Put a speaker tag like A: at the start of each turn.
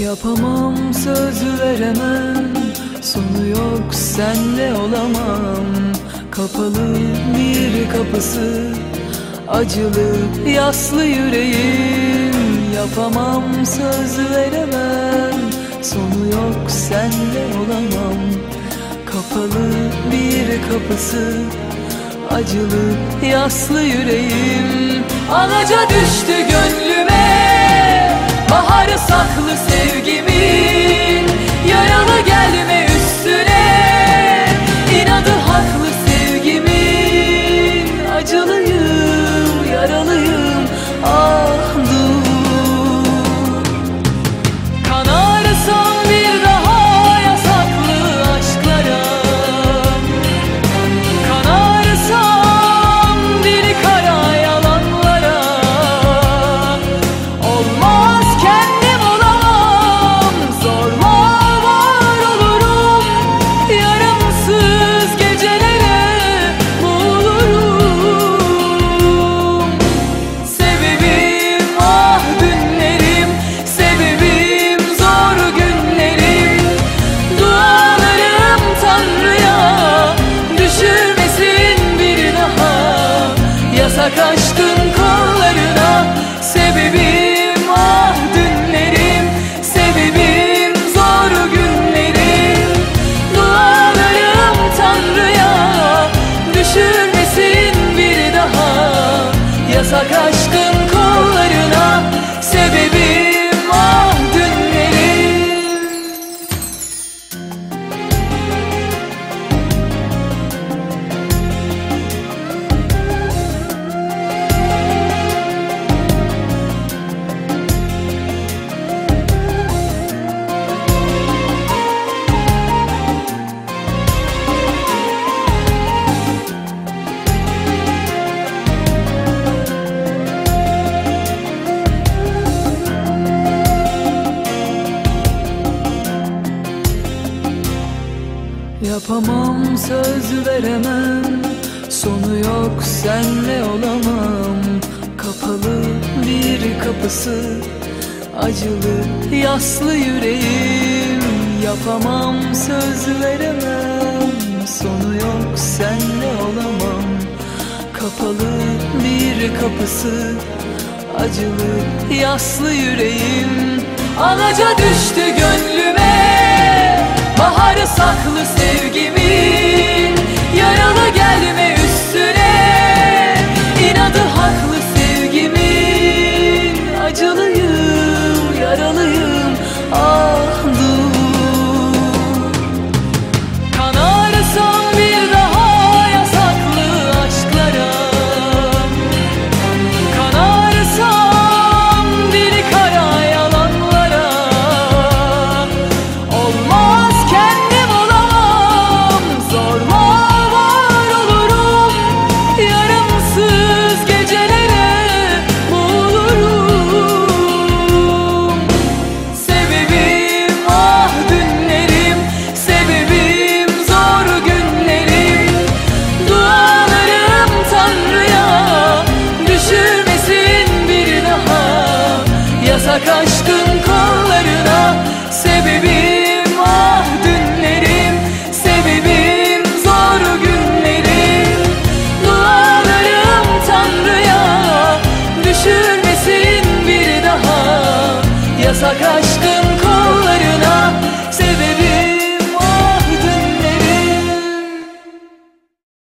A: Yapamam söz veremem. Sonu yok senle olamam. Kapalı bir kapısı. Acılı yaslı yüreğim. Yapamam söz veremem. Sonu yok senle olamam. Kapalı bir kapısı. Acılı yaslı yüreğim. Alaca düştü gönlüme saklı sevgimin Yasak aşkın kollarına. Sebebim ah dünlerim. Sebebim zor günlerim. Dualarım Tanrı'ya. Düşürmesin bir daha. Yasak aşkın Yapamam söz veremem. Sonu yok senle olamam. Kapalı bir kapısı Acılı yaslı yüreğim. Yapamam söz veremem. Sonu yok senle olamam. Kapalı bir kapısı Acılı yaslı yüreğim. Alaca düştü gönlüme Baharı saklı Yasak aşkın kollarına.